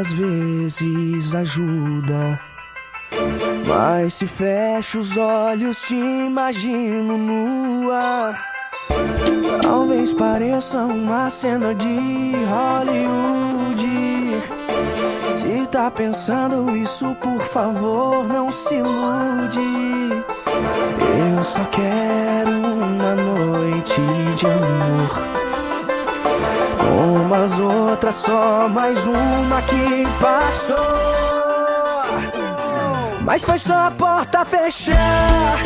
às vezes ajuda. Mas se fecho os olhos, te imagino nua. Talvez pareça uma cena de Hollywood. Se tá pensando isso, por favor, não se ilude. Eu só quero uma noite de amor. Como as outras, só mais uma que passou. Mas foi só a porta fechar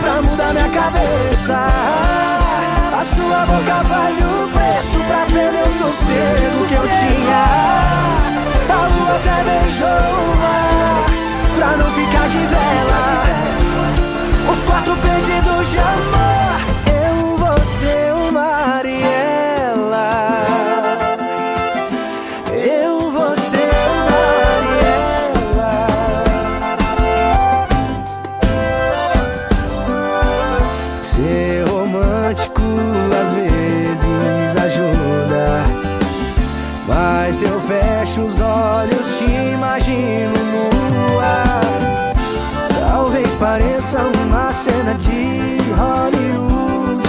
pra mudar minha cabeça. A sua boca vale o preço pra perder o sossego que eu tinha. A lua até beijou o pra não ficar de vela. Os quatro pedidos de Mas eu fecho os olhos, te imagino nua. Talvez pareça uma cena de Hollywood.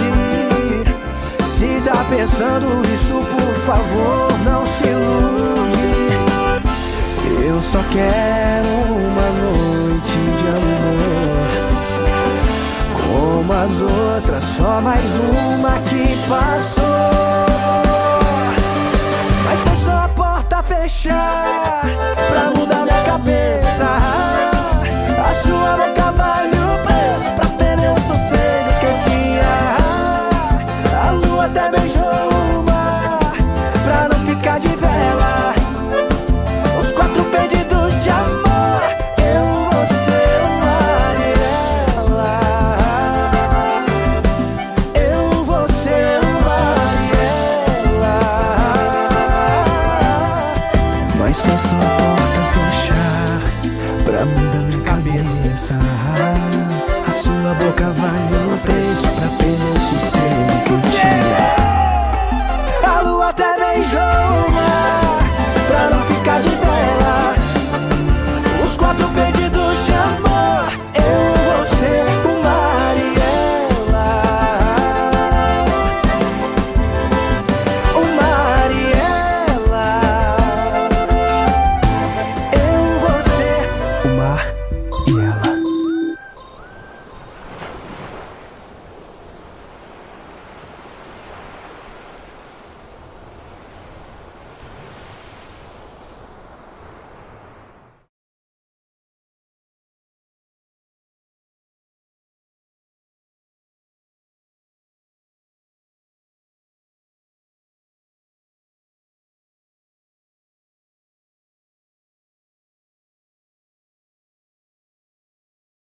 Se tá pensando isso, por favor, não se ilude. Eu só quero uma noite de amor. Como as outras, só mais uma que passou. Até beijou